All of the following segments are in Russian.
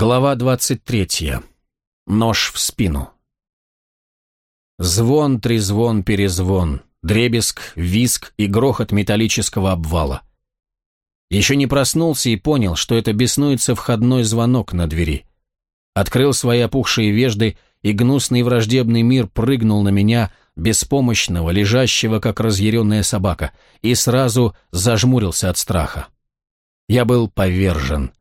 Глава 23. Нож в спину. Звон, трезвон, перезвон, дребезг, виск и грохот металлического обвала. Еще не проснулся и понял, что это беснуется входной звонок на двери. Открыл свои опухшие вежды, и гнусный враждебный мир прыгнул на меня, беспомощного, лежащего, как разъяренная собака, и сразу зажмурился от страха. Я был повержен.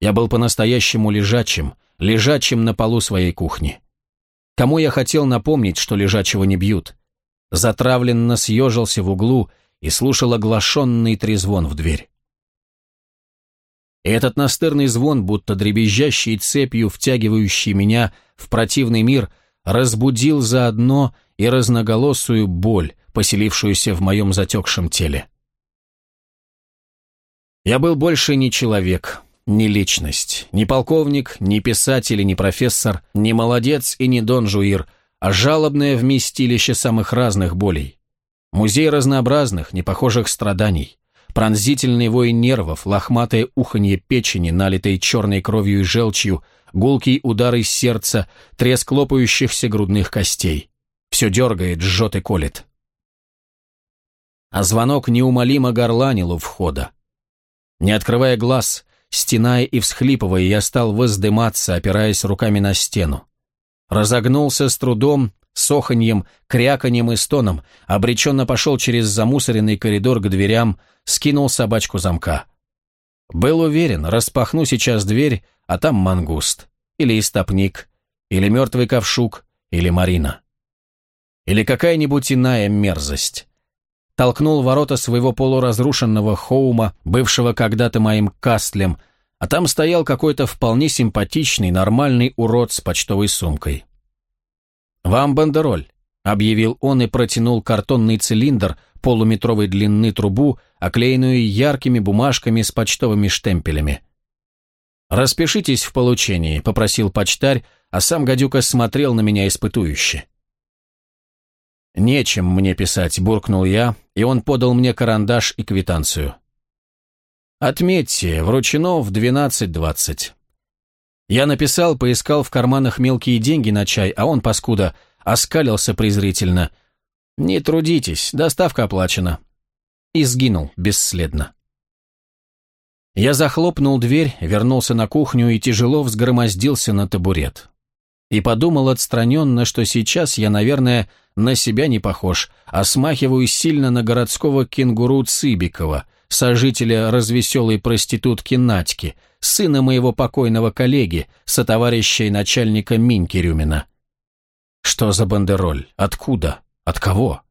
Я был по-настоящему лежачим, лежачим на полу своей кухни. Кому я хотел напомнить, что лежачего не бьют? Затравленно съежился в углу и слушал оглашенный трезвон в дверь. И этот настырный звон, будто дребезжащий цепью, втягивающий меня в противный мир, разбудил заодно и разноголосую боль, поселившуюся в моем затекшем теле. Я был больше не человек, не личность, не полковник, не писатель и не профессор, не молодец и не Дон Жуир, а жалобное вместилище самых разных болей. Музей разнообразных, непохожих страданий, пронзительный вой нервов, лохматое уханье печени, налитой черной кровью и желчью, гулкий удар из сердца, треск лопающихся грудных костей. Все дергает, жжет и колет. А звонок неумолимо горланил у входа. Не открывая глаз, Стеная и всхлипывая, я стал воздыматься, опираясь руками на стену. Разогнулся с трудом, соханьем, кряканьем и стоном, обреченно пошел через замусоренный коридор к дверям, скинул собачку замка. Был уверен, распахну сейчас дверь, а там мангуст, или истопник, или мертвый ковшук, или Марина. Или какая-нибудь иная мерзость толкнул ворота своего полуразрушенного хоума, бывшего когда-то моим кастлем, а там стоял какой-то вполне симпатичный, нормальный урод с почтовой сумкой. «Вам бандероль», — объявил он и протянул картонный цилиндр полуметровой длины трубу, оклеенную яркими бумажками с почтовыми штемпелями. «Распишитесь в получении», — попросил почтарь, а сам гадюка смотрел на меня испытующе. «Нечем мне писать», — буркнул я, и он подал мне карандаш и квитанцию. «Отметьте, вручено в 12.20». Я написал, поискал в карманах мелкие деньги на чай, а он, паскуда, оскалился презрительно. «Не трудитесь, доставка оплачена». И сгинул бесследно. Я захлопнул дверь, вернулся на кухню и тяжело взгромоздился на табурет и подумал отстраненно, что сейчас я, наверное, на себя не похож, а смахиваю сильно на городского кенгуру Цыбикова, сожителя развеселой проститутки Надьки, сына моего покойного коллеги, сотоварища и начальника Миньки Рюмина. Что за бандероль? Откуда? От кого?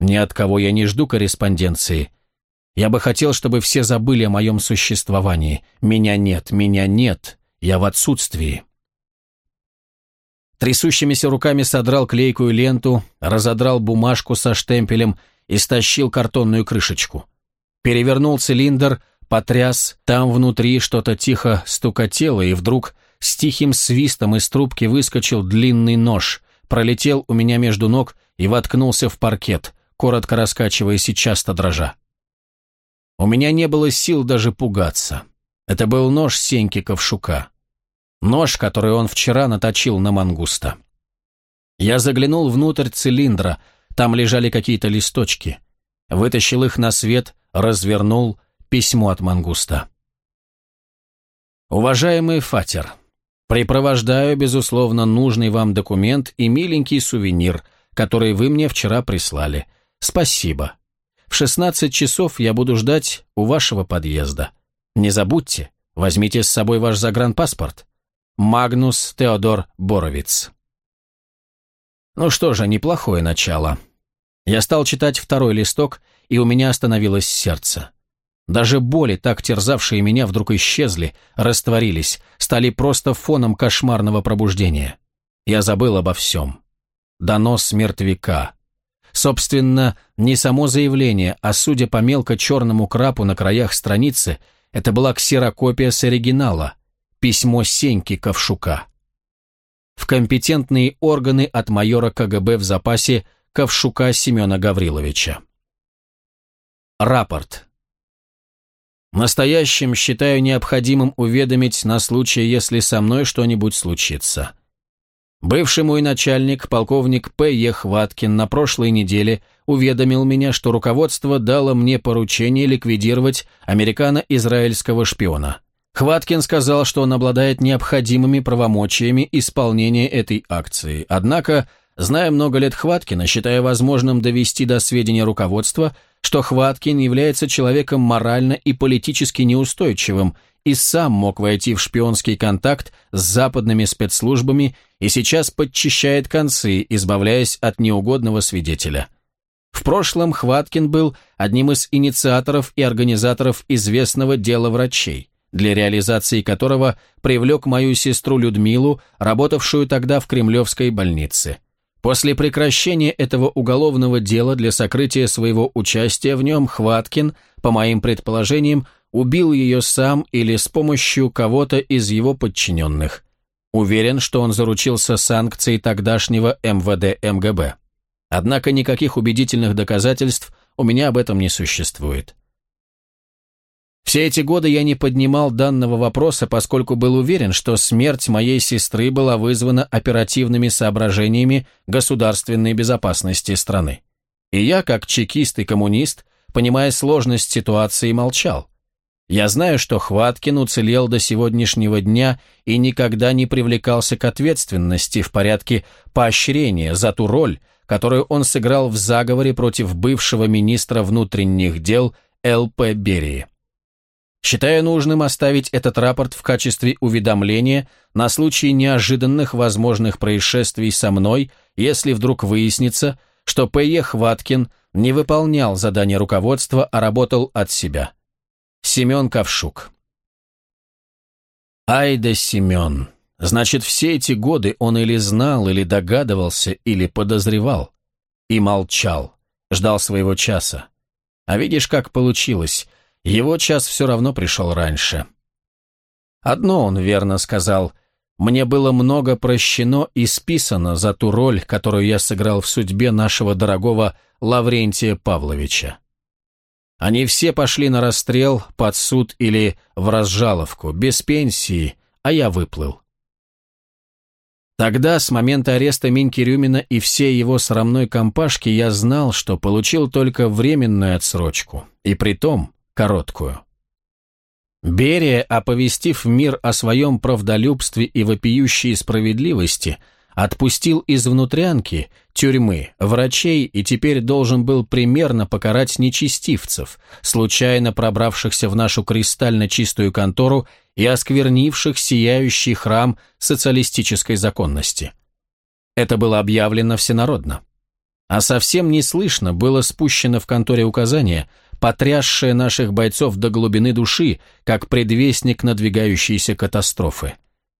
Ни от кого я не жду корреспонденции. Я бы хотел, чтобы все забыли о моем существовании. Меня нет, меня нет, я в отсутствии. Трясущимися руками содрал клейкую ленту, разодрал бумажку со штемпелем и стащил картонную крышечку. Перевернул цилиндр, потряс, там внутри что-то тихо стукотело, и вдруг с тихим свистом из трубки выскочил длинный нож, пролетел у меня между ног и воткнулся в паркет, коротко раскачиваясь и часто дрожа. У меня не было сил даже пугаться. Это был нож Сеньки Ковшука. Нож, который он вчера наточил на мангуста. Я заглянул внутрь цилиндра, там лежали какие-то листочки. Вытащил их на свет, развернул письмо от мангуста. «Уважаемый Фатер, припровождаю, безусловно, нужный вам документ и миленький сувенир, который вы мне вчера прислали. Спасибо. В 16 часов я буду ждать у вашего подъезда. Не забудьте, возьмите с собой ваш загранпаспорт. Магнус Теодор Боровиц. Ну что же, неплохое начало. Я стал читать второй листок, и у меня остановилось сердце. Даже боли, так терзавшие меня, вдруг исчезли, растворились, стали просто фоном кошмарного пробуждения. Я забыл обо всем. Донос мертвяка. Собственно, не само заявление, а судя по мелко-черному крапу на краях страницы, это была ксерокопия с оригинала, Письмо Сеньки Ковшука. В компетентные органы от майора КГБ в запасе Ковшука Семена Гавриловича. Рапорт. Настоящим считаю необходимым уведомить на случай, если со мной что-нибудь случится. Бывший мой начальник, полковник П. Е. Хваткин, на прошлой неделе уведомил меня, что руководство дало мне поручение ликвидировать американо-израильского шпиона. Хваткин сказал, что он обладает необходимыми правомочиями исполнения этой акции, однако Зная много лет Хваткина, считая возможным довести до сведения руководства, что Хваткин является человеком морально и политически неустойчивым и сам мог войти в шпионский контакт с западными спецслужбами и сейчас подчищает концы, избавляясь от неугодного свидетеля. В прошлом Хваткин был одним из инициаторов и организаторов известного дела врачей, для реализации которого привлек мою сестру Людмилу, работавшую тогда в Кремлевской больнице. После прекращения этого уголовного дела для сокрытия своего участия в нем Хваткин, по моим предположениям, убил ее сам или с помощью кого-то из его подчиненных. Уверен, что он заручился санкцией тогдашнего МВД МГБ. Однако никаких убедительных доказательств у меня об этом не существует. Все эти годы я не поднимал данного вопроса, поскольку был уверен, что смерть моей сестры была вызвана оперативными соображениями государственной безопасности страны. И я, как чекист и коммунист, понимая сложность ситуации, молчал. Я знаю, что Хваткин уцелел до сегодняшнего дня и никогда не привлекался к ответственности в порядке поощрения за ту роль, которую он сыграл в заговоре против бывшего министра внутренних дел Л.П. Берии. Считаю нужным оставить этот рапорт в качестве уведомления на случай неожиданных возможных происшествий со мной, если вдруг выяснится, что П.Е. Хваткин не выполнял задание руководства, а работал от себя. Семен Ковшук Ай да Семен. Значит, все эти годы он или знал, или догадывался, или подозревал. И молчал, ждал своего часа. А видишь, как получилось – его час все равно пришел раньше. Одно он верно сказал. Мне было много прощено и списано за ту роль, которую я сыграл в судьбе нашего дорогого Лаврентия Павловича. Они все пошли на расстрел, под суд или в разжаловку, без пенсии, а я выплыл. Тогда, с момента ареста Миньки Рюмина и всей его срамной компашки, я знал, что получил только временную отсрочку. И при том, короткую. Берия, оповестив мир о своем правдолюбстве и вопиющей справедливости, отпустил из внутрянки, тюрьмы, врачей и теперь должен был примерно покарать нечестивцев, случайно пробравшихся в нашу кристально чистую контору и осквернивших сияющий храм социалистической законности. Это было объявлено всенародно. А совсем не слышно было спущено в конторе указание – потрясшее наших бойцов до глубины души, как предвестник надвигающейся катастрофы.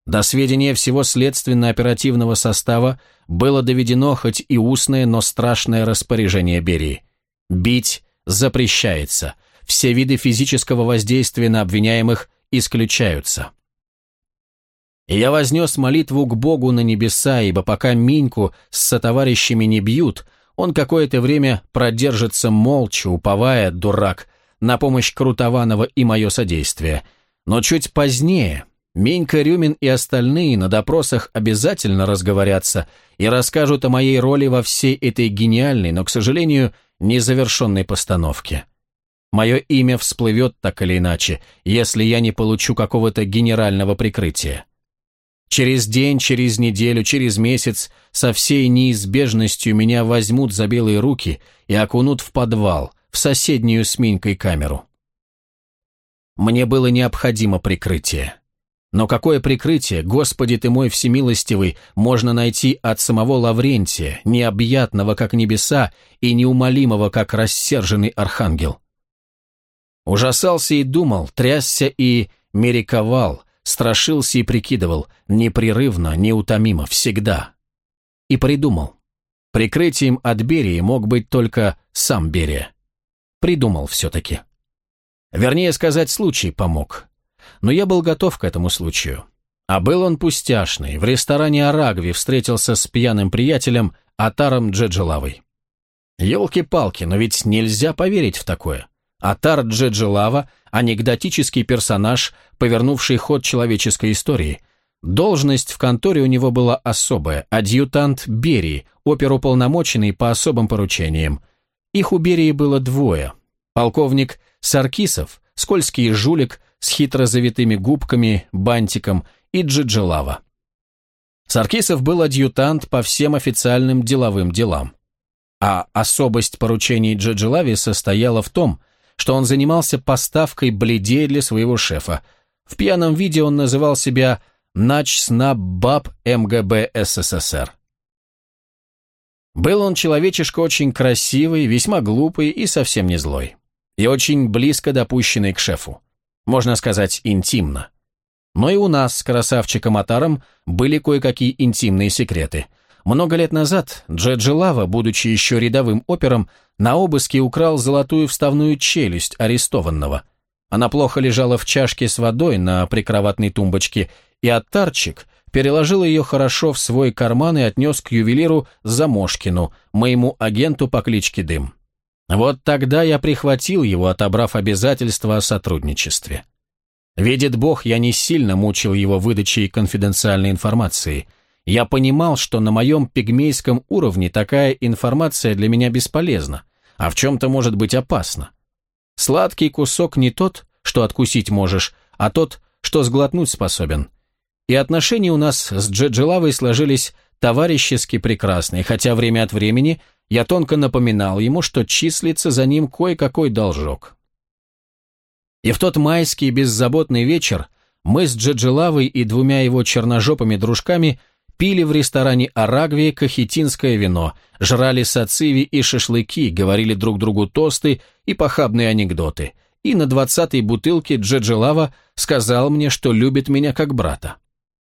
До сведения всего следственно-оперативного состава было доведено хоть и устное, но страшное распоряжение Берии. Бить запрещается, все виды физического воздействия на обвиняемых исключаются. И я вознес молитву к Богу на небеса, ибо пока Миньку с сотоварищами не бьют, он какое-то время продержится молча, уповая, дурак, на помощь Крутованова и мое содействие. Но чуть позднее Менька Рюмин и остальные на допросах обязательно разговорятся и расскажут о моей роли во всей этой гениальной, но, к сожалению, незавершенной постановке. Мое имя всплывет так или иначе, если я не получу какого-то генерального прикрытия. Через день, через неделю, через месяц со всей неизбежностью меня возьмут за белые руки и окунут в подвал, в соседнюю с Минькой камеру. Мне было необходимо прикрытие. Но какое прикрытие, Господи ты мой всемилостивый, можно найти от самого Лаврентия, необъятного, как небеса, и неумолимого, как рассерженный архангел? Ужасался и думал, трясся и мериковал, страшился и прикидывал, непрерывно, неутомимо, всегда. И придумал. Прикрытием от Берии мог быть только сам Берия. Придумал все-таки. Вернее сказать, случай помог. Но я был готов к этому случаю. А был он пустяшный. В ресторане Арагви встретился с пьяным приятелем Атаром Джеджелавой. Елки-палки, но ведь нельзя поверить в такое. Атар Джеджелава – анекдотический персонаж, повернувший ход человеческой истории. Должность в конторе у него была особая – адъютант Берии, оперуполномоченный по особым поручениям. Их у Берии было двое – полковник Саркисов, скользкий жулик с хитро завитыми губками, бантиком и Джеджелава. Саркисов был адъютант по всем официальным деловым делам. А особость поручений Джеджелави состояла в том, он занимался поставкой бледей для своего шефа. В пьяном виде он называл себя Начснаббаб МГБ СССР. Был он человечишка очень красивый, весьма глупый и совсем не злой. И очень близко допущенный к шефу. Можно сказать, интимно. Но и у нас с красавчиком Атаром были кое-какие интимные секреты. Много лет назад Джеджи Лава, будучи еще рядовым опером, на обыске украл золотую вставную челюсть арестованного. Она плохо лежала в чашке с водой на прикроватной тумбочке, и Аттарчик переложил ее хорошо в свой карман и отнес к ювелиру Замошкину, моему агенту по кличке Дым. Вот тогда я прихватил его, отобрав обязательства о сотрудничестве. Видит Бог, я не сильно мучил его выдачей конфиденциальной информации. Я понимал, что на моем пигмейском уровне такая информация для меня бесполезна, а в чем-то может быть опасна. Сладкий кусок не тот, что откусить можешь, а тот, что сглотнуть способен. И отношения у нас с Джеджелавой сложились товарищески прекрасные, хотя время от времени я тонко напоминал ему, что числится за ним кое-какой должок. И в тот майский беззаботный вечер мы с Джеджелавой и двумя его черножопыми дружками пили в ресторане Арагви кахетинское вино, жрали сациви и шашлыки, говорили друг другу тосты и похабные анекдоты. И на двадцатой бутылке Джеджелава сказал мне, что любит меня как брата.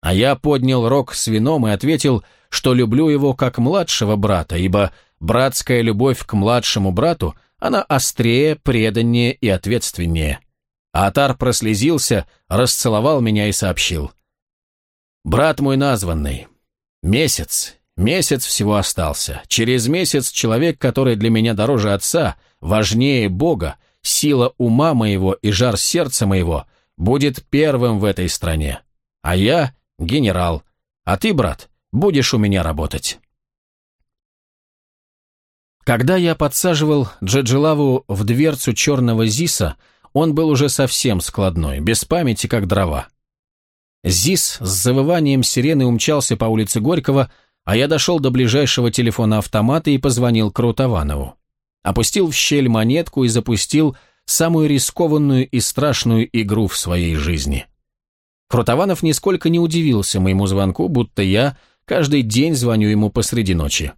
А я поднял рог с вином и ответил, что люблю его как младшего брата, ибо братская любовь к младшему брату, она острее, преданнее и ответственнее. Атар прослезился, расцеловал меня и сообщил. «Брат мой названный, месяц, месяц всего остался. Через месяц человек, который для меня дороже отца, важнее Бога, сила ума моего и жар сердца моего, будет первым в этой стране. А я — генерал, а ты, брат, будешь у меня работать». Когда я подсаживал Джеджелаву в дверцу черного ЗИСа, он был уже совсем складной, без памяти, как дрова. ЗИС с завыванием сирены умчался по улице Горького, а я дошел до ближайшего телефона автомата и позвонил Крутованову. Опустил в щель монетку и запустил самую рискованную и страшную игру в своей жизни. Крутованов нисколько не удивился моему звонку, будто я каждый день звоню ему посреди ночи.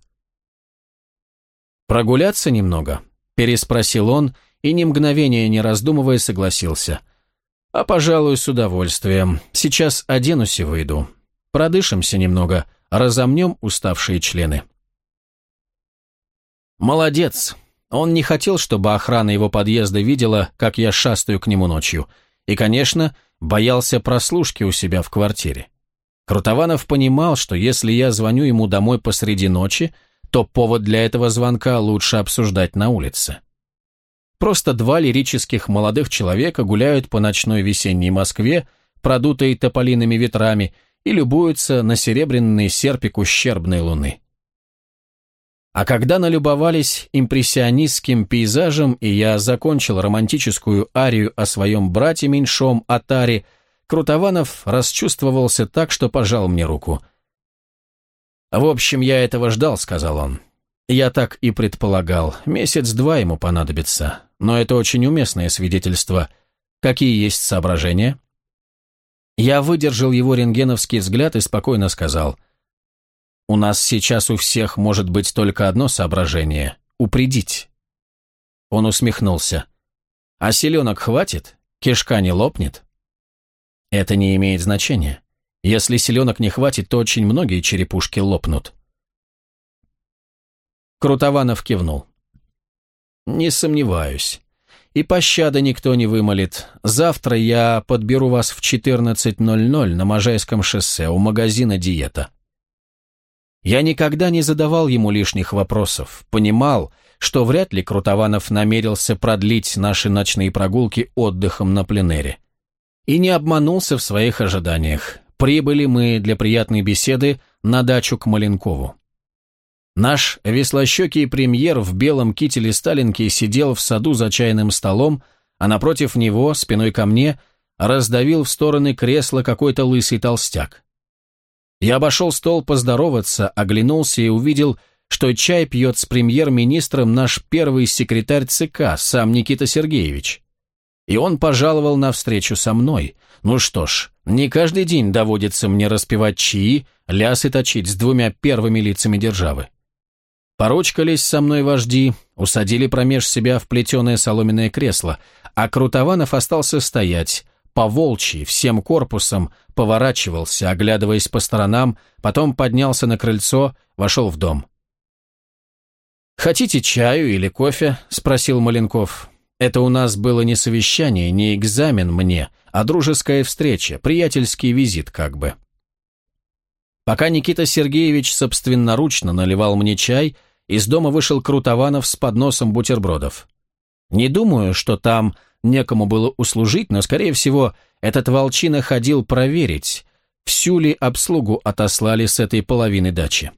«Прогуляться немного?» – переспросил он и ни мгновения не раздумывая согласился. «А, пожалуй, с удовольствием. Сейчас оденусь и выйду. Продышимся немного, разомнем уставшие члены». «Молодец!» Он не хотел, чтобы охрана его подъезда видела, как я шастаю к нему ночью. И, конечно, боялся прослушки у себя в квартире. Крутованов понимал, что если я звоню ему домой посреди ночи, то повод для этого звонка лучше обсуждать на улице. Просто два лирических молодых человека гуляют по ночной весенней Москве, продутой тополиными ветрами, и любуются на серебряный серпик ущербной луны. А когда налюбовались импрессионистским пейзажем, и я закончил романтическую арию о своем брате меньшом Атаре, Крутованов расчувствовался так, что пожал мне руку. «В общем, я этого ждал», — сказал он. «Я так и предполагал. Месяц-два ему понадобится но это очень уместное свидетельство. Какие есть соображения? Я выдержал его рентгеновский взгляд и спокойно сказал, «У нас сейчас у всех может быть только одно соображение — упредить». Он усмехнулся. «А селенок хватит? Кишка не лопнет?» «Это не имеет значения. Если селенок не хватит, то очень многие черепушки лопнут». Крутованов кивнул. «Не сомневаюсь. И пощады никто не вымолит. Завтра я подберу вас в 14.00 на Можайском шоссе у магазина «Диета». Я никогда не задавал ему лишних вопросов, понимал, что вряд ли Крутованов намерился продлить наши ночные прогулки отдыхом на пленэре. И не обманулся в своих ожиданиях. Прибыли мы для приятной беседы на дачу к Маленкову. Наш веслощекий премьер в белом кителе Сталинки сидел в саду за чайным столом, а напротив него, спиной ко мне, раздавил в стороны кресла какой-то лысый толстяк. Я обошел стол поздороваться, оглянулся и увидел, что чай пьет с премьер-министром наш первый секретарь ЦК, сам Никита Сергеевич. И он пожаловал на встречу со мной. Ну что ж, не каждый день доводится мне распевать чаи, лясы точить с двумя первыми лицами державы. Поручкались со мной вожди, усадили промеж себя в плетеное соломенное кресло, а Крутованов остался стоять, по-волчьи, всем корпусом, поворачивался, оглядываясь по сторонам, потом поднялся на крыльцо, вошел в дом. «Хотите чаю или кофе?» – спросил Маленков. «Это у нас было не совещание, не экзамен мне, а дружеская встреча, приятельский визит как бы». Пока Никита Сергеевич собственноручно наливал мне чай, из дома вышел Крутованов с подносом бутербродов. Не думаю, что там некому было услужить, но, скорее всего, этот волчина ходил проверить, всю ли обслугу отослали с этой половины дачи.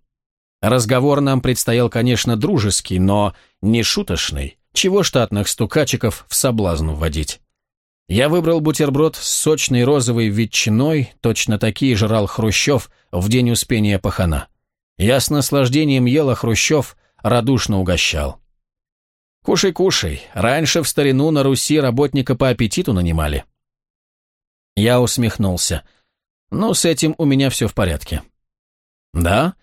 Разговор нам предстоял, конечно, дружеский, но не шуточный. Чего штатных стукачиков в соблазн вводить? Я выбрал бутерброд с сочной розовой ветчиной, точно такие жрал Хрущев в день успения пахана. Я с наслаждением ела Хрущев, радушно угощал. «Кушай, кушай. Раньше в старину на Руси работника по аппетиту нанимали». Я усмехнулся. «Ну, с этим у меня все в порядке». «Да?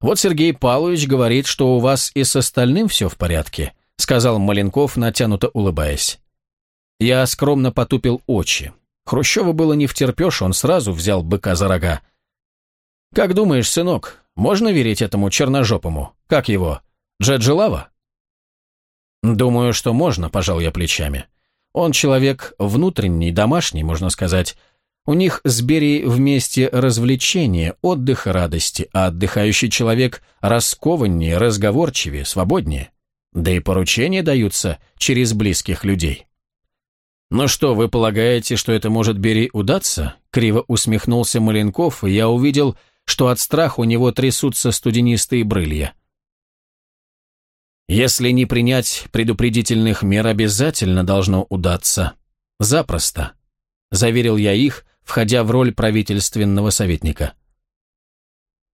Вот Сергей Павлович говорит, что у вас и с остальным все в порядке», сказал Маленков, натянуто улыбаясь. Я скромно потупил очи. Хрущева было не втерпешь, он сразу взял быка за рога. «Как думаешь, сынок, можно верить этому черножопому? Как его? Джеджелава?» «Думаю, что можно», – пожал я плечами. «Он человек внутренний, домашний, можно сказать. У них с Берией вместе развлечения, отдых и радости, а отдыхающий человек раскованнее, разговорчивее, свободнее. Да и поручения даются через близких людей». «Ну что, вы полагаете, что это может Бери удаться?» Криво усмехнулся Маленков, и я увидел, что от страха у него трясутся студенистые брылья. Если не принять предупредительных мер, обязательно должно удаться. Запросто. Заверил я их, входя в роль правительственного советника.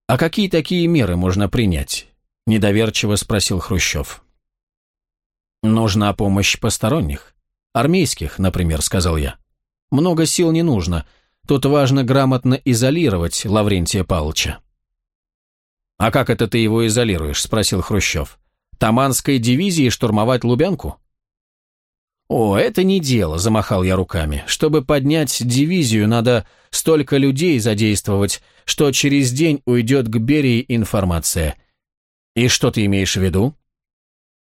«А какие такие меры можно принять?» – недоверчиво спросил Хрущев. «Нужна помощь посторонних. Армейских, например», – сказал я. «Много сил не нужно. Тут важно грамотно изолировать Лаврентия Павловича». «А как это ты его изолируешь?» – спросил Хрущев. Таманской дивизии штурмовать Лубянку? «О, это не дело», – замахал я руками. «Чтобы поднять дивизию, надо столько людей задействовать, что через день уйдет к Берии информация». «И что ты имеешь в виду?»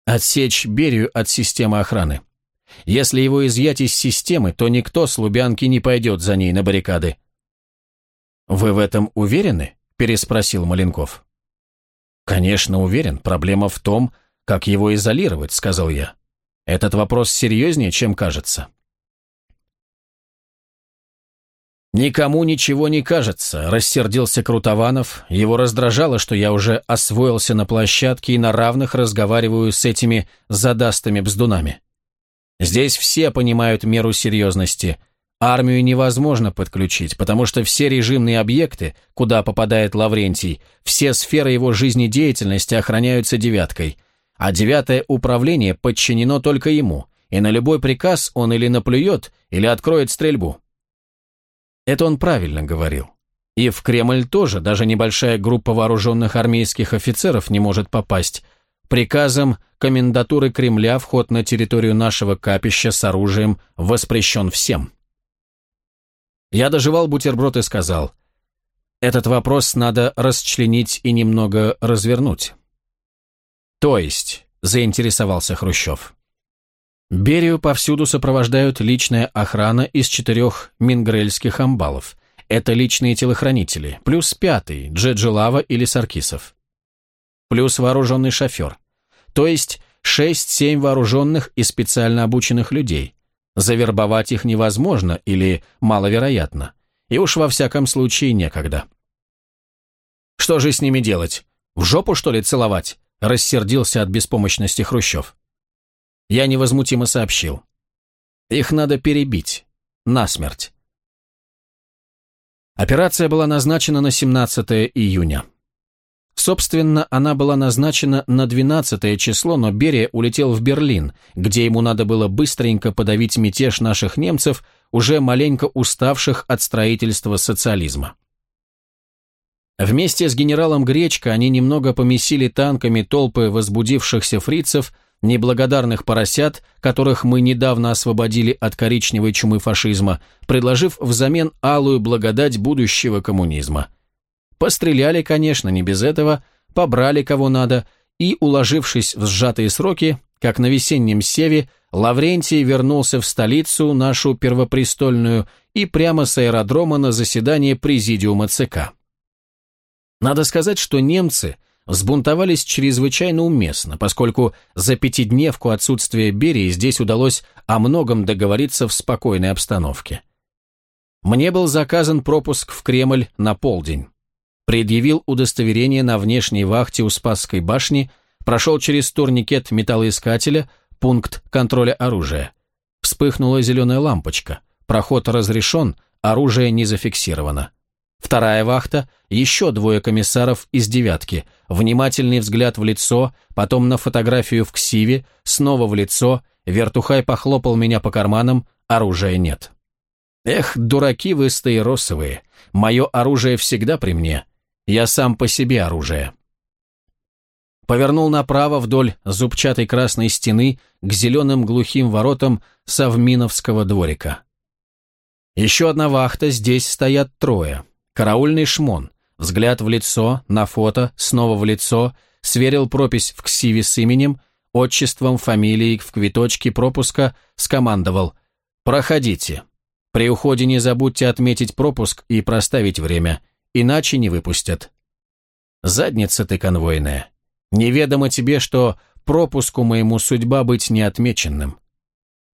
«Отсечь Берию от системы охраны. Если его изъять из системы, то никто с Лубянки не пойдет за ней на баррикады». «Вы в этом уверены?» – переспросил Маленков. «Конечно, уверен. Проблема в том, как его изолировать», — сказал я. «Этот вопрос серьезнее, чем кажется». «Никому ничего не кажется», — рассердился Крутованов. Его раздражало, что я уже освоился на площадке и на равных разговариваю с этими задастыми бздунами. Здесь все понимают меру серьезности — Армию невозможно подключить, потому что все режимные объекты, куда попадает Лаврентий, все сферы его жизнедеятельности охраняются девяткой, а девятое управление подчинено только ему, и на любой приказ он или наплюет, или откроет стрельбу. Это он правильно говорил. И в Кремль тоже даже небольшая группа вооруженных армейских офицеров не может попасть. Приказом комендатуры Кремля вход на территорию нашего капища с оружием воспрещен всем. Я доживал бутерброд и сказал, этот вопрос надо расчленить и немного развернуть. То есть, заинтересовался Хрущев. Берию повсюду сопровождают личная охрана из четырех мингрельских амбалов. Это личные телохранители, плюс пятый, Джеджелава или Саркисов. Плюс вооруженный шофер. То есть шесть-семь вооруженных и специально обученных людей. Завербовать их невозможно или маловероятно. И уж во всяком случае некогда. Что же с ними делать? В жопу, что ли, целовать? Рассердился от беспомощности Хрущев. Я невозмутимо сообщил. Их надо перебить. Насмерть. Операция была назначена на 17 июня. Собственно, она была назначена на 12 число, но Берия улетел в Берлин, где ему надо было быстренько подавить мятеж наших немцев, уже маленько уставших от строительства социализма. Вместе с генералом Гречко они немного помесили танками толпы возбудившихся фрицев, неблагодарных поросят, которых мы недавно освободили от коричневой чумы фашизма, предложив взамен алую благодать будущего коммунизма. Постреляли, конечно, не без этого, побрали кого надо, и, уложившись в сжатые сроки, как на весеннем севе, Лаврентий вернулся в столицу, нашу первопрестольную, и прямо с аэродрома на заседание президиума ЦК. Надо сказать, что немцы – взбунтовались чрезвычайно уместно, поскольку за пятидневку отсутствия Берии здесь удалось о многом договориться в спокойной обстановке. Мне был заказан пропуск в Кремль на полдень. Предъявил удостоверение на внешней вахте у Спасской башни, прошел через турникет металлоискателя, пункт контроля оружия. Вспыхнула зеленая лампочка. Проход разрешен, оружие не зафиксировано. Вторая вахта, еще двое комиссаров из девятки, внимательный взгляд в лицо, потом на фотографию в ксиве, снова в лицо, вертухай похлопал меня по карманам, оружия нет. Эх, дураки вы стаиросовые, мое оружие всегда при мне, я сам по себе оружие. Повернул направо вдоль зубчатой красной стены к зеленым глухим воротам Совминовского дворика. Еще одна вахта, здесь стоят трое. Караульный шмон. Взгляд в лицо, на фото, снова в лицо, сверил пропись в ксиве с именем, отчеством, фамилией в квиточке пропуска, скомандовал «Проходите. При уходе не забудьте отметить пропуск и проставить время, иначе не выпустят». Задница ты конвойная. Неведомо тебе, что пропуску моему судьба быть неотмеченным.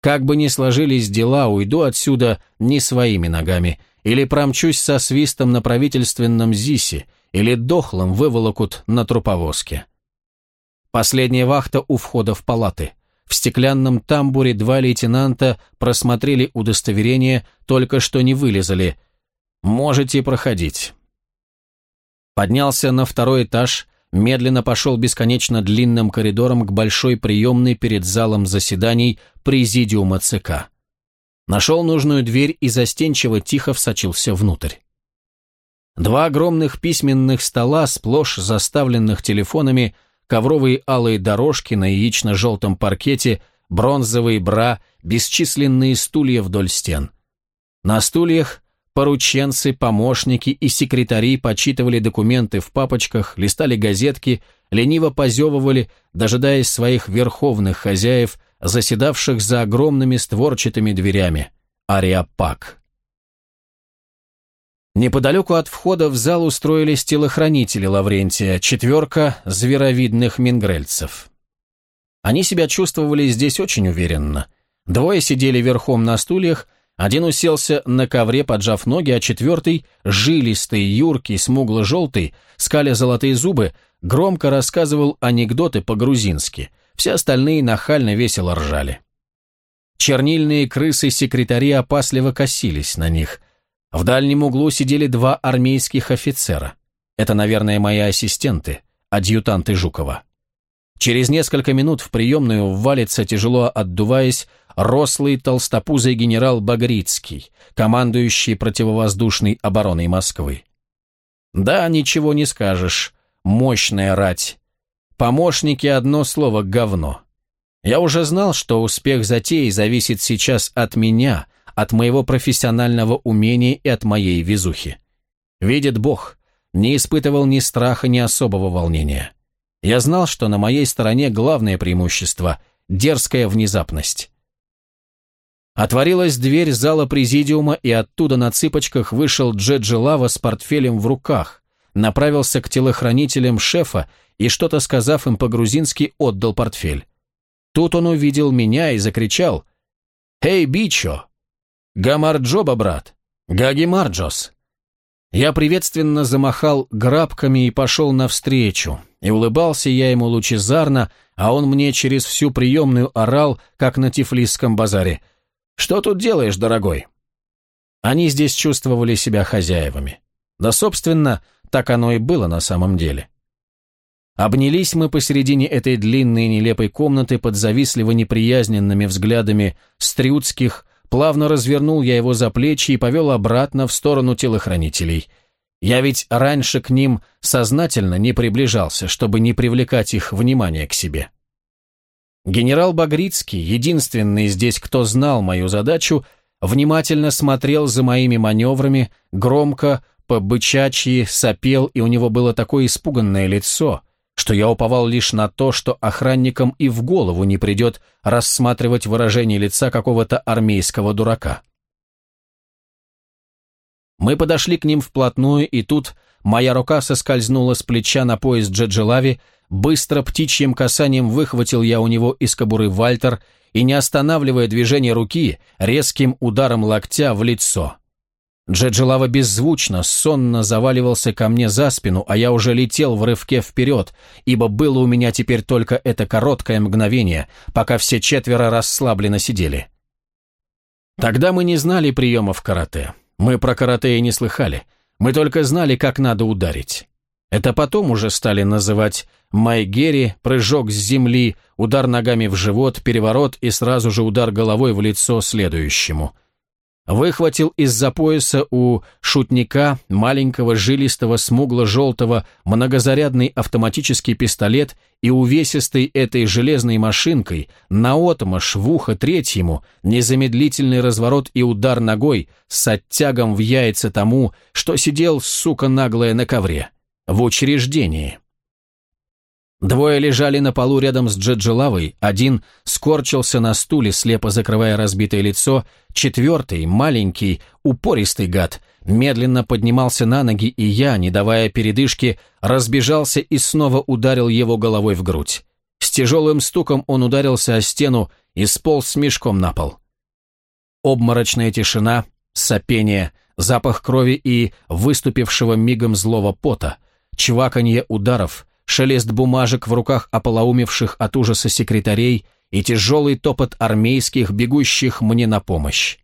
Как бы ни сложились дела, уйду отсюда не своими ногами, или промчусь со свистом на правительственном ЗИСе, или дохлым выволокут на труповозке. Последняя вахта у входа в палаты. В стеклянном тамбуре два лейтенанта просмотрели удостоверение, только что не вылезали. Можете проходить. Поднялся на второй этаж, медленно пошел бесконечно длинным коридором к большой приемной перед залом заседаний Президиума ЦК. Нашел нужную дверь и застенчиво тихо всочился внутрь. Два огромных письменных стола, сплошь заставленных телефонами, ковровые алые дорожки на яично-желтом паркете, бронзовые бра, бесчисленные стулья вдоль стен. На стульях порученцы, помощники и секретари почитывали документы в папочках, листали газетки, лениво позевывали, дожидаясь своих верховных хозяев, заседавших за огромными створчатыми дверями. Ариапак. Неподалеку от входа в зал устроились телохранители Лаврентия, четверка зверовидных мингрельцев. Они себя чувствовали здесь очень уверенно. Двое сидели верхом на стульях, один уселся на ковре, поджав ноги, а четвертый, жилистый, юркий, смугло-желтый, скаля золотые зубы, громко рассказывал анекдоты по-грузински – все остальные нахально весело ржали. Чернильные крысы-секретари опасливо косились на них. В дальнем углу сидели два армейских офицера. Это, наверное, мои ассистенты, адъютанты Жукова. Через несколько минут в приемную ввалится, тяжело отдуваясь, рослый толстопузый генерал Багрицкий, командующий противовоздушной обороной Москвы. Да, ничего не скажешь, мощная рать, Помощники одно слово «говно». Я уже знал, что успех затеи зависит сейчас от меня, от моего профессионального умения и от моей везухи. Видит Бог, не испытывал ни страха, ни особого волнения. Я знал, что на моей стороне главное преимущество – дерзкая внезапность. Отворилась дверь зала президиума, и оттуда на цыпочках вышел Джеджи Лава с портфелем в руках, направился к телохранителям шефа и, что-то сказав им по-грузински, отдал портфель. Тут он увидел меня и закричал «Эй, бичо! Гамарджоба, брат! Гаги Марджос!» Я приветственно замахал грабками и пошел навстречу, и улыбался я ему лучезарно, а он мне через всю приемную орал, как на тифлисском базаре. «Что тут делаешь, дорогой?» Они здесь чувствовали себя хозяевами. Да, собственно, так оно и было на самом деле. Обнялись мы посередине этой длинной нелепой комнаты под завистливо неприязненными взглядами стрюдских, плавно развернул я его за плечи и повел обратно в сторону телохранителей. Я ведь раньше к ним сознательно не приближался, чтобы не привлекать их внимание к себе. Генерал Багрицкий, единственный здесь, кто знал мою задачу, внимательно смотрел за моими маневрами, громко, по-бычачьи сопел, и у него было такое испуганное лицо, что я уповал лишь на то, что охранникам и в голову не придет рассматривать выражение лица какого-то армейского дурака. Мы подошли к ним вплотную, и тут моя рука соскользнула с плеча на пояс Джеджелави, быстро птичьим касанием выхватил я у него из кобуры Вальтер и, не останавливая движение руки, резким ударом локтя в лицо. Джеджелава беззвучно, сонно заваливался ко мне за спину, а я уже летел в рывке вперед, ибо было у меня теперь только это короткое мгновение, пока все четверо расслабленно сидели. Тогда мы не знали приемов карате. Мы про карате и не слыхали. Мы только знали, как надо ударить. Это потом уже стали называть майгери, прыжок с земли, удар ногами в живот, переворот и сразу же удар головой в лицо следующему – выхватил из-за пояса у шутника маленького жилистого смугло-желтого многозарядный автоматический пистолет и увесистой этой железной машинкой наотмашь в ухо третьему незамедлительный разворот и удар ногой с оттягом в яйца тому, что сидел, сука наглая, на ковре, в учреждении. Двое лежали на полу рядом с Джеджелавой, один скорчился на стуле, слепо закрывая разбитое лицо, четвертый, маленький, упористый гад, медленно поднимался на ноги, и я, не давая передышки, разбежался и снова ударил его головой в грудь. С тяжелым стуком он ударился о стену и сполз с мешком на пол. Обморочная тишина, сопение, запах крови и выступившего мигом злого пота, чваканье ударов — шелест бумажек в руках ополоумевших от ужаса секретарей и тяжелый топот армейских, бегущих мне на помощь.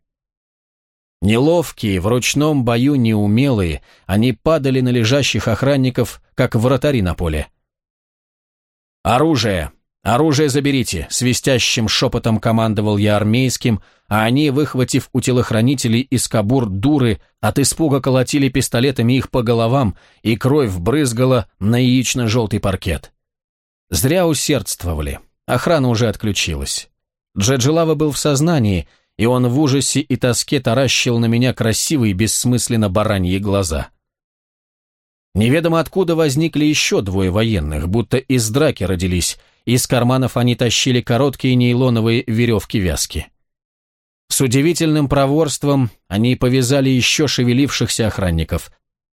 Неловкие, в ручном бою неумелые, они падали на лежащих охранников, как вратари на поле. «Оружие! Оружие заберите!» — свистящим шепотом командовал я армейским, а они, выхватив у телохранителей из кабур дуры, от испуга колотили пистолетами их по головам, и кровь брызгала на яично-желтый паркет. Зря усердствовали. Охрана уже отключилась. Джеджилава был в сознании, и он в ужасе и тоске таращил на меня красивые, бессмысленно бараньи глаза. Неведомо откуда возникли еще двое военных, будто из драки родились, из карманов они тащили короткие нейлоновые веревки-вязки. С удивительным проворством они повязали еще шевелившихся охранников.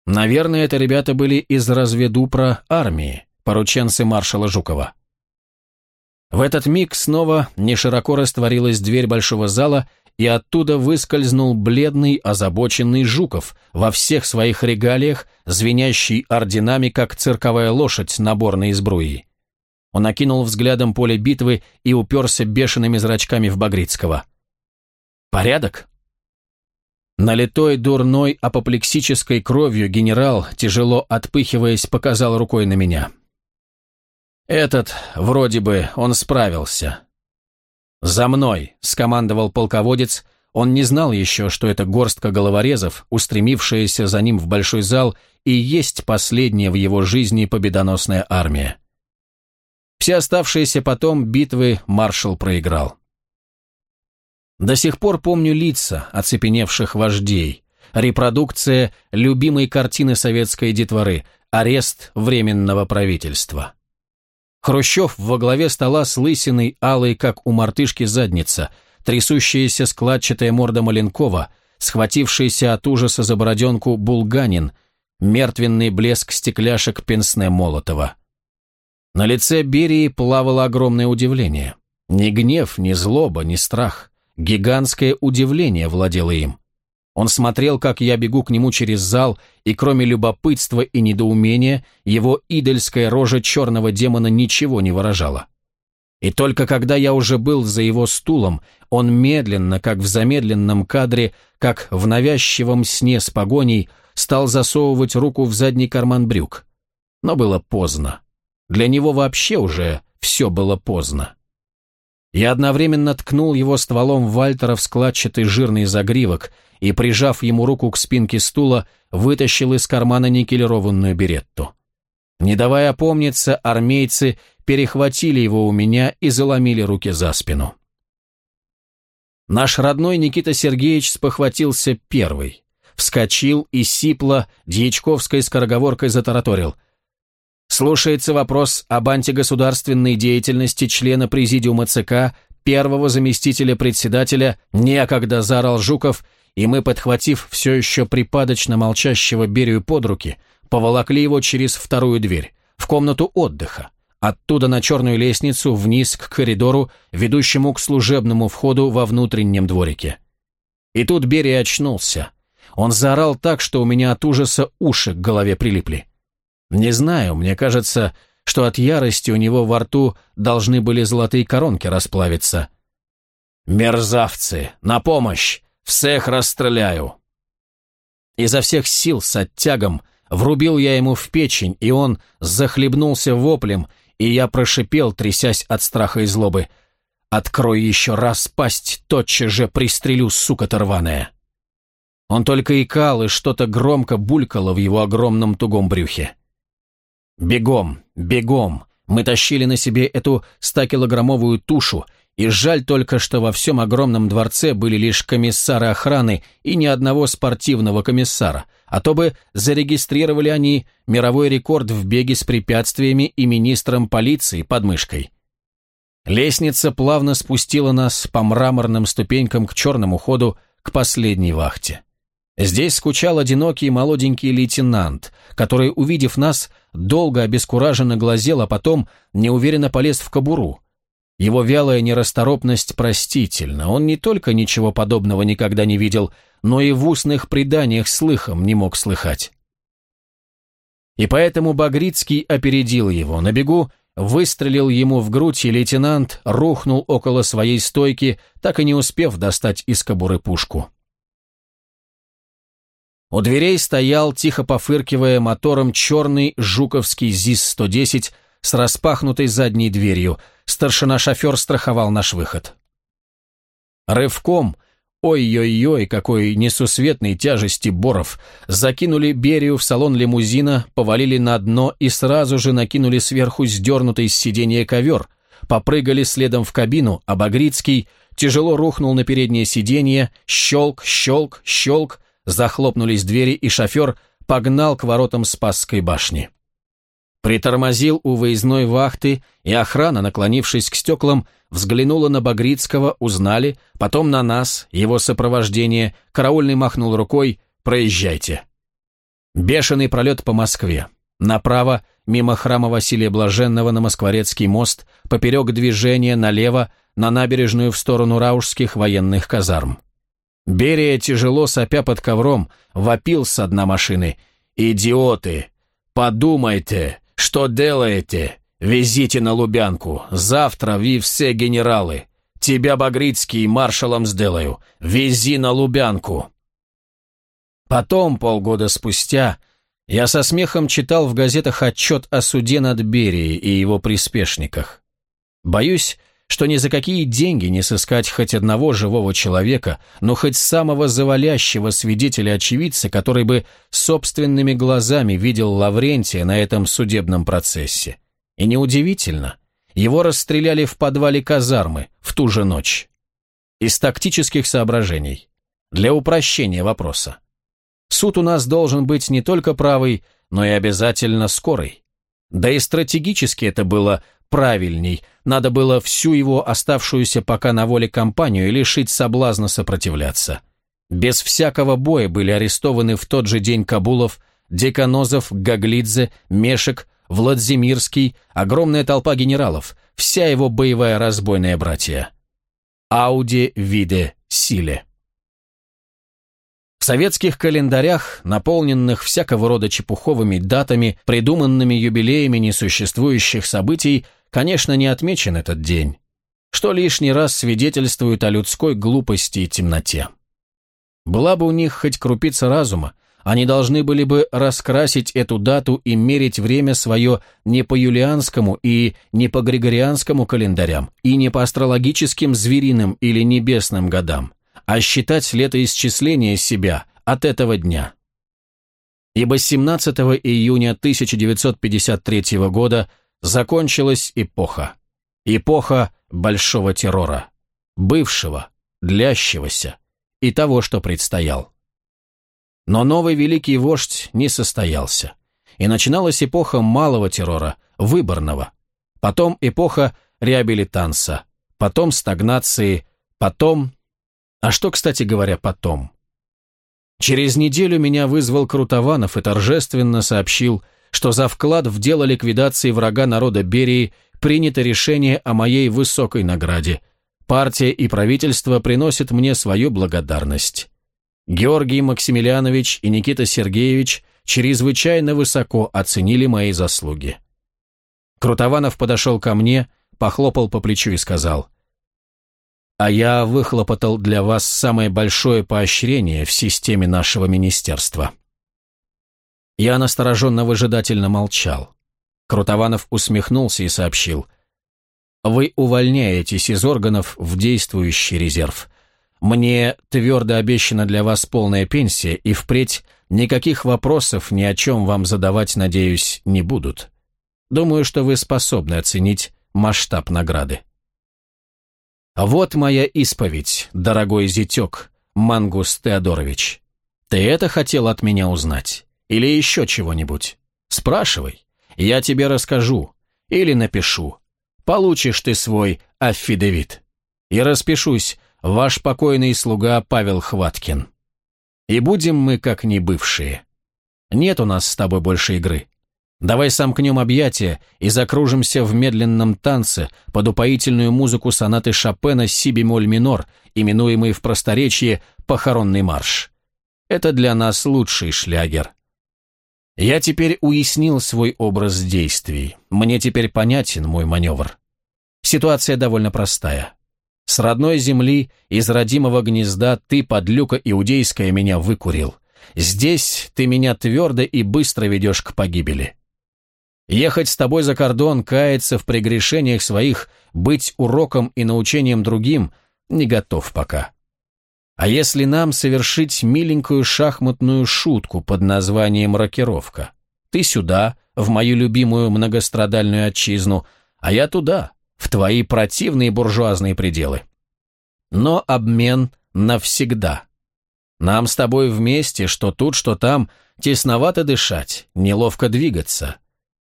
Наверное, это ребята были из разведупра армии, порученцы маршала Жукова. В этот миг снова нешироко растворилась дверь большого зала, и оттуда выскользнул бледный, озабоченный Жуков во всех своих регалиях, звенящий орденами, как цирковая лошадь наборной избруи. Он окинул взглядом поле битвы и уперся бешеными зрачками в Багрицкого. Порядок? Налитой дурной апоплексической кровью генерал, тяжело отпыхиваясь, показал рукой на меня. Этот, вроде бы, он справился. «За мной!» — скомандовал полководец. Он не знал еще, что это горстка головорезов, устремившаяся за ним в большой зал, и есть последняя в его жизни победоносная армия. Все оставшиеся потом битвы маршал проиграл. До сих пор помню лица оцепеневших вождей, репродукция любимой картины советской детворы, арест Временного правительства. Хрущев во главе стола с лысиной, алой, как у мартышки, задница, трясущаяся складчатая морда Маленкова, схватившийся от ужаса за бороденку Булганин, мертвенный блеск стекляшек Пенсне Молотова. На лице Берии плавало огромное удивление. Ни гнев, ни злоба, ни страх. Гигантское удивление владело им. Он смотрел, как я бегу к нему через зал, и кроме любопытства и недоумения, его идольская рожа черного демона ничего не выражала. И только когда я уже был за его стулом, он медленно, как в замедленном кадре, как в навязчивом сне с погоней, стал засовывать руку в задний карман брюк. Но было поздно. Для него вообще уже все было поздно. Я одновременно ткнул его стволом Вальтера в складчатый жирный загривок и, прижав ему руку к спинке стула, вытащил из кармана никелированную беретту. Не давая опомниться, армейцы перехватили его у меня и заломили руки за спину. Наш родной Никита Сергеевич спохватился первый. Вскочил и сипло дьячковской скороговоркой затараторил – Слушается вопрос об антигосударственной деятельности члена президиума ЦК, первого заместителя председателя, некогда заорал Жуков, и мы, подхватив все еще припадочно молчащего Берию под руки, поволокли его через вторую дверь, в комнату отдыха, оттуда на черную лестницу вниз к коридору, ведущему к служебному входу во внутреннем дворике. И тут Берия очнулся. Он заорал так, что у меня от ужаса уши к голове прилипли. Не знаю, мне кажется, что от ярости у него во рту должны были золотые коронки расплавиться. «Мерзавцы! На помощь! Всех расстреляю!» Изо всех сил с оттягом врубил я ему в печень, и он захлебнулся воплем, и я прошипел, трясясь от страха и злобы. «Открой еще раз пасть, тотчас же пристрелю, сука-то рваная!» Он только икал, и что-то громко булькало в его огромном тугом брюхе. Бегом, бегом! Мы тащили на себе эту стакилограммовую тушу, и жаль только, что во всем огромном дворце были лишь комиссары охраны и ни одного спортивного комиссара, а то бы зарегистрировали они мировой рекорд в беге с препятствиями и министром полиции под мышкой. Лестница плавно спустила нас по мраморным ступенькам к черному ходу к последней вахте. Здесь скучал одинокий молоденький лейтенант, который, увидев нас, долго обескураженно глазел, а потом неуверенно полез в кобуру. Его вялая нерасторопность простительна, он не только ничего подобного никогда не видел, но и в устных преданиях слыхом не мог слыхать. И поэтому Багрицкий опередил его, на бегу выстрелил ему в грудь, и лейтенант рухнул около своей стойки, так и не успев достать из кобуры пушку. У дверей стоял, тихо пофыркивая мотором, черный жуковский ЗИС-110 с распахнутой задней дверью. Старшина-шофер страховал наш выход. Рывком, ой-ой-ой, какой несусветной тяжести Боров, закинули Берию в салон лимузина, повалили на дно и сразу же накинули сверху сдернутый с сиденья ковер, попрыгали следом в кабину, а Багрицкий тяжело рухнул на переднее сиденье, щелк, щелк, щелк, Захлопнулись двери, и шофер погнал к воротам Спасской башни. Притормозил у выездной вахты, и охрана, наклонившись к стеклам, взглянула на Багрицкого, узнали, потом на нас, его сопровождение, караульный махнул рукой «Проезжайте». Бешеный пролет по Москве. Направо, мимо храма Василия Блаженного на Москворецкий мост, поперек движения налево, на набережную в сторону Раушских военных казарм. Берия, тяжело сопя под ковром, вопил с дна машины. «Идиоты! Подумайте, что делаете? Везите на Лубянку. Завтра ви все генералы. Тебя, Багрицкий, маршалом сделаю. Вези на Лубянку!» Потом, полгода спустя, я со смехом читал в газетах отчет о суде над Берией и его приспешниках. Боюсь, что ни за какие деньги не сыскать хоть одного живого человека, но хоть самого завалящего свидетеля-очевидца, который бы собственными глазами видел Лаврентия на этом судебном процессе. И неудивительно, его расстреляли в подвале казармы в ту же ночь. Из тактических соображений. Для упрощения вопроса. Суд у нас должен быть не только правый, но и обязательно скорый. Да и стратегически это было правильней, надо было всю его оставшуюся пока на воле компанию лишить соблазна сопротивляться. Без всякого боя были арестованы в тот же день Кабулов, Деканозов, Гаглидзе, Мешек, Владимирский, огромная толпа генералов, вся его боевая разбойная братья. Ауди виде силе. В советских календарях, наполненных всякого рода чепуховыми датами, придуманными юбилеями несуществующих событий, конечно, не отмечен этот день, что лишний раз свидетельствует о людской глупости и темноте. Была бы у них хоть крупица разума, они должны были бы раскрасить эту дату и мерить время свое не по юлианскому и не по григорианскому календарям, и не по астрологическим звериным или небесным годам, а считать летоисчисление себя от этого дня. Ибо 17 июня 1953 года закончилась эпоха. Эпоха большого террора, бывшего, длящегося и того, что предстоял. Но новый великий вождь не состоялся. И начиналась эпоха малого террора, выборного. Потом эпоха реабилитанса. Потом стагнации. Потом... А что, кстати говоря, потом? Через неделю меня вызвал Крутованов и торжественно сообщил, что за вклад в дело ликвидации врага народа Берии принято решение о моей высокой награде. Партия и правительство приносят мне свою благодарность. Георгий Максимилианович и Никита Сергеевич чрезвычайно высоко оценили мои заслуги. Крутованов подошел ко мне, похлопал по плечу и сказал, «А я выхлопотал для вас самое большое поощрение в системе нашего министерства». Я настороженно-выжидательно молчал. Крутованов усмехнулся и сообщил, «Вы увольняетесь из органов в действующий резерв. Мне твердо обещана для вас полная пенсия, и впредь никаких вопросов ни о чем вам задавать, надеюсь, не будут. Думаю, что вы способны оценить масштаб награды. Вот моя исповедь, дорогой зятек, Мангус Теодорович. Ты это хотел от меня узнать? Или еще чего-нибудь? Спрашивай, я тебе расскажу. Или напишу. Получишь ты свой аффидевит. И распишусь ваш покойный слуга Павел Хваткин. И будем мы как не бывшие. Нет у нас с тобой больше игры. Давай сомкнем объятия и закружимся в медленном танце под упоительную музыку сонаты Шопена си-бемоль минор, именуемый в просторечии «Похоронный марш». Это для нас лучший шлягер. Я теперь уяснил свой образ действий. Мне теперь понятен мой маневр. Ситуация довольно простая. С родной земли, из родимого гнезда ты, подлюка иудейская, меня выкурил. Здесь ты меня твердо и быстро ведешь к погибели. Ехать с тобой за кордон, каяться в прегрешениях своих, быть уроком и научением другим – не готов пока. А если нам совершить миленькую шахматную шутку под названием «рокировка»? Ты сюда, в мою любимую многострадальную отчизну, а я туда, в твои противные буржуазные пределы. Но обмен навсегда. Нам с тобой вместе, что тут, что там, тесновато дышать, неловко двигаться.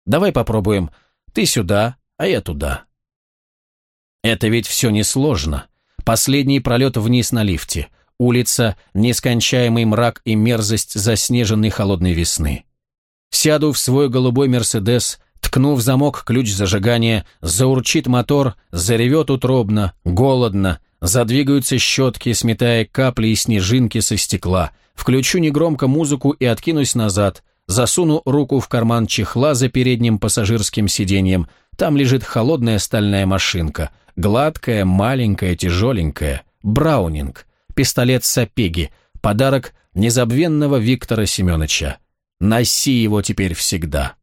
Давай попробуем. Ты сюда, а я туда. Это ведь все несложно. Последний пролет вниз на лифте. Улица, нескончаемый мрак и мерзость заснеженной холодной весны. Сяду в свой голубой «Мерседес», Ткнув замок ключ зажигания, заурчит мотор, заревет утробно, голодно, задвигаются щетки, сметая капли и снежинки со стекла. Включу негромко музыку и откинусь назад, засуну руку в карман чехла за передним пассажирским сиденьем. Там лежит холодная стальная машинка, гладкая, маленькая, тяжеленькая, браунинг, пистолет Сапеги, подарок незабвенного Виктора Семеновича. Носи его теперь всегда.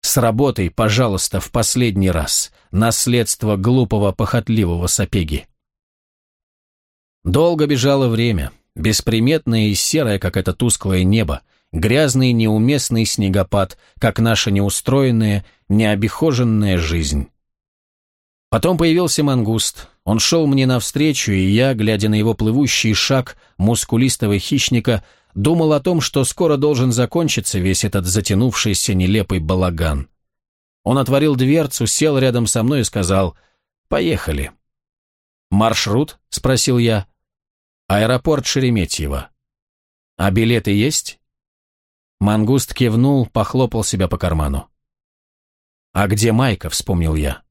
С работой, пожалуйста, в последний раз. Наследство глупого, похотливого сапеги. Долго бежало время, бесприметное и серое, как это тусклое небо, грязный неуместный снегопад, как наша неустроенная, необихоженная жизнь. Потом появился мангуст. Он шел мне навстречу, и я, глядя на его плывущий шаг мускулистого хищника, думал о том, что скоро должен закончиться весь этот затянувшийся нелепый балаган. Он отворил дверцу, сел рядом со мной и сказал «Поехали». «Маршрут?» – спросил я. «Аэропорт Шереметьево». «А билеты есть?» Мангуст кивнул, похлопал себя по карману. «А где Майка?» — вспомнил я.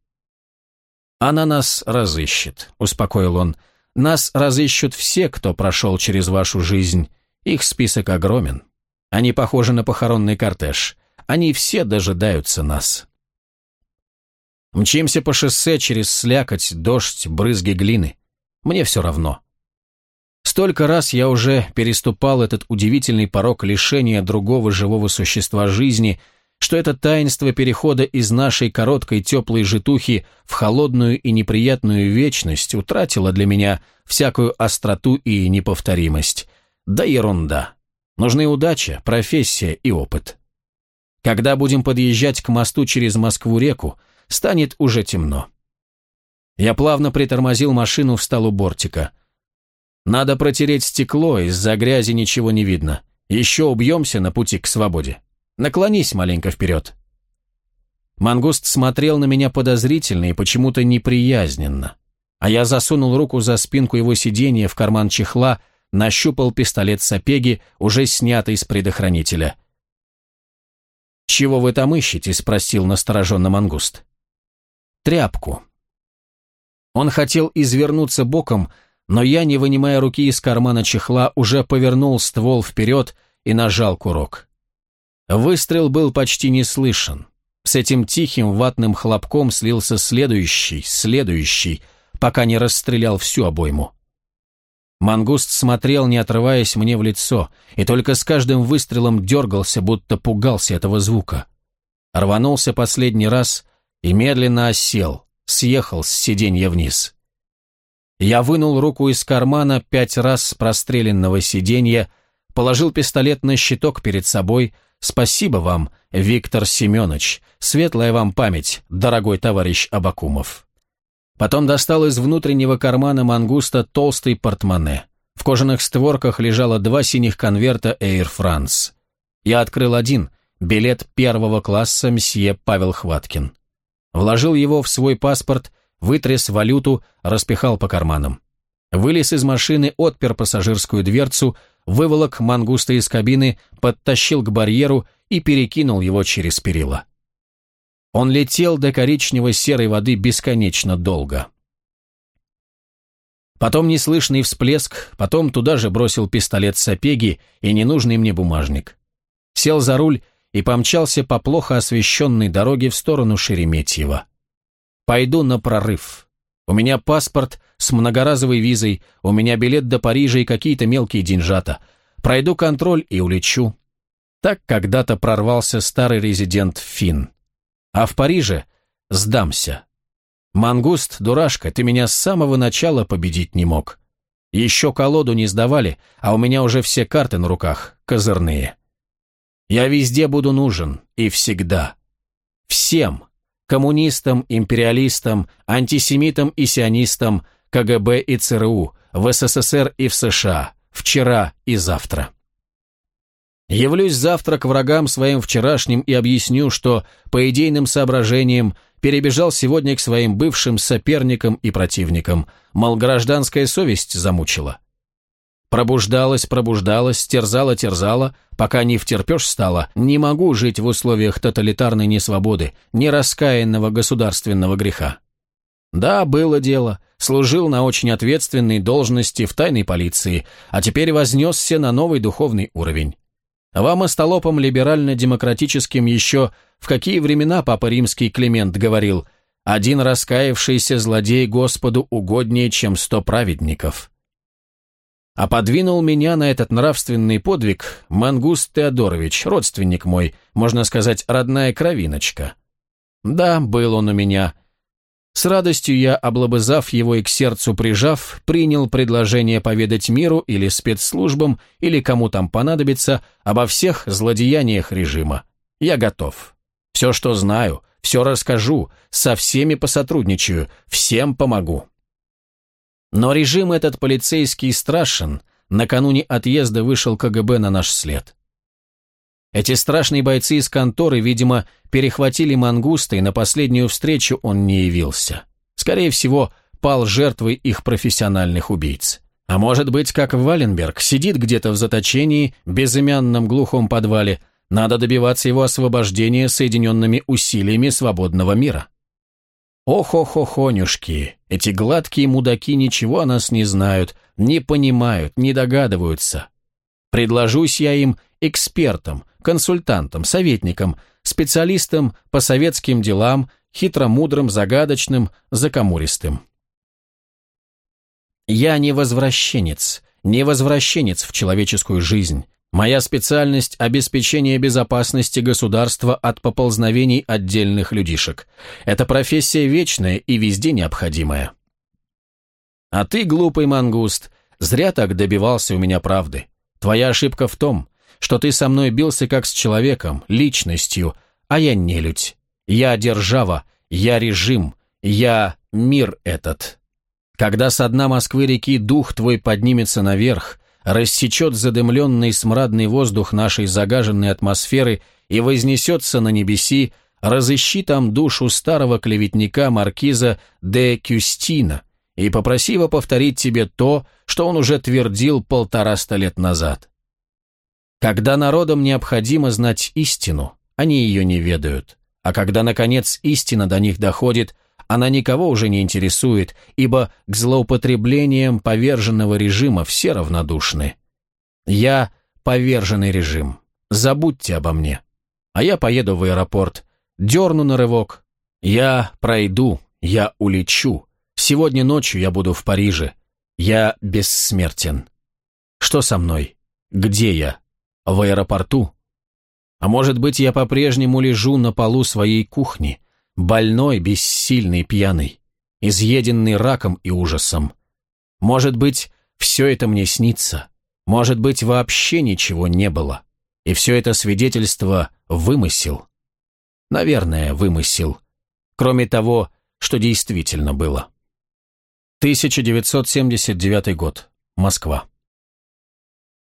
«Она нас разыщет», — успокоил он. «Нас разыщут все, кто прошел через вашу жизнь. Их список огромен. Они похожи на похоронный кортеж. Они все дожидаются нас». Мчимся по шоссе через слякоть, дождь, брызги глины. Мне все равно. Столько раз я уже переступал этот удивительный порог лишения другого живого существа жизни — что это таинство перехода из нашей короткой теплой житухи в холодную и неприятную вечность утратило для меня всякую остроту и неповторимость. Да ерунда. Нужны удача, профессия и опыт. Когда будем подъезжать к мосту через Москву-реку, станет уже темно. Я плавно притормозил машину в столу бортика. Надо протереть стекло, из-за грязи ничего не видно. Еще убьемся на пути к свободе. Наклонись маленько вперед». Мангуст смотрел на меня подозрительно и почему-то неприязненно. А я засунул руку за спинку его сиденья в карман чехла, нащупал пистолет Сапеги, уже снятый с предохранителя. «Чего вы там ищете?» — спросил настороженно Мангуст. «Тряпку». Он хотел извернуться боком, но я, не вынимая руки из кармана чехла, уже повернул ствол вперед и нажал курок. Выстрел был почти не слышен. С этим тихим ватным хлопком слился следующий, следующий, пока не расстрелял всю обойму. Мангуст смотрел, не отрываясь мне в лицо, и только с каждым выстрелом дергался, будто пугался этого звука. Рванулся последний раз и медленно осел, съехал с сиденья вниз. Я вынул руку из кармана пять раз с простреленного сиденья, положил пистолет на щиток перед собой — Спасибо вам, Виктор Семенович, светлая вам память, дорогой товарищ Абакумов. Потом достал из внутреннего кармана мангуста толстый портмоне. В кожаных створках лежало два синих конверта Air France. Я открыл один, билет первого класса мсье Павел Хваткин. Вложил его в свой паспорт, вытряс валюту, распихал по карманам. Вылез из машины, отпер пассажирскую дверцу, выволок мангуста из кабины, подтащил к барьеру и перекинул его через перила. Он летел до коричнево-серой воды бесконечно долго. Потом неслышный всплеск, потом туда же бросил пистолет Сапеги и ненужный мне бумажник. Сел за руль и помчался по плохо освещенной дороге в сторону Шереметьева. «Пойду на прорыв. У меня паспорт с многоразовой визой, у меня билет до Парижа и какие-то мелкие деньжата. Пройду контроль и улечу. Так когда-то прорвался старый резидент Фин. А в Париже сдамся. Мангуст, дурашка, ты меня с самого начала победить не мог. Еще колоду не сдавали, а у меня уже все карты на руках, козырные. Я везде буду нужен, и всегда. Всем коммунистам, империалистам, антисемитам и сионистам, КГБ и ЦРУ, в СССР и в США, вчера и завтра. Явлюсь завтра к врагам своим вчерашним и объясню, что, по идейным соображениям, перебежал сегодня к своим бывшим соперникам и противникам, мол, гражданская совесть замучила. Пробуждалась, пробуждалась, терзала, терзала, пока не втерпешь стала, не могу жить в условиях тоталитарной несвободы, нераскаянного государственного греха. Да, было дело, служил на очень ответственной должности в тайной полиции, а теперь вознесся на новый духовный уровень. Вам, остолопам либерально-демократическим, еще в какие времена Папа Римский Климент говорил «Один раскаявшийся злодей Господу угоднее, чем сто праведников». А подвинул меня на этот нравственный подвиг Мангуст Теодорович, родственник мой, можно сказать, родная кровиночка. Да, был он у меня. С радостью я, облобызав его и к сердцу прижав, принял предложение поведать миру или спецслужбам, или кому там понадобится, обо всех злодеяниях режима. Я готов. Все, что знаю, все расскажу, со всеми посотрудничаю, всем помогу. Но режим этот полицейский страшен, накануне отъезда вышел КГБ на наш след. Эти страшные бойцы из конторы, видимо, перехватили мангуста, и на последнюю встречу он не явился. Скорее всего, пал жертвой их профессиональных убийц. А может быть, как Валенберг, сидит где-то в заточении, безымянном глухом подвале, Надо добиваться его освобождения соединенными усилиями свободного мира. Ох-охо-хонюшки, эти гладкие мудаки ничего о нас не знают, не понимают, не догадываются. Предложусь я им экспертом, консультантом, советником, специалистом по советским делам, хитромудрым, загадочным, закомуристым. Я не возвращенец, не возвращенец в человеческую жизнь. Моя специальность – обеспечение безопасности государства от поползновений отдельных людишек. Это профессия вечная и везде необходимая. А ты, глупый мангуст, зря так добивался у меня правды. Твоя ошибка в том, что ты со мной бился как с человеком, личностью, а я нелюдь. Я держава, я режим, я мир этот. Когда со дна Москвы-реки дух твой поднимется наверх, рассечет задымленный смрадный воздух нашей загаженной атмосферы и вознесется на небеси, разыщи там душу старого клеветника маркиза де Кюстина и попроси его повторить тебе то, что он уже твердил полтораста лет назад. Когда народам необходимо знать истину, они ее не ведают, а когда, наконец, истина до них доходит – она никого уже не интересует, ибо к злоупотреблениям поверженного режима все равнодушны. Я поверженный режим. Забудьте обо мне. А я поеду в аэропорт, дерну на рывок. Я пройду, я улечу. Сегодня ночью я буду в Париже. Я бессмертен. Что со мной? Где я? В аэропорту? А может быть, я по-прежнему лежу на полу своей кухни, Больной, бессильный, пьяный, изъеденный раком и ужасом. Может быть, все это мне снится. Может быть, вообще ничего не было. И все это свидетельство вымысел. Наверное, вымысел. Кроме того, что действительно было. 1979 год. Москва.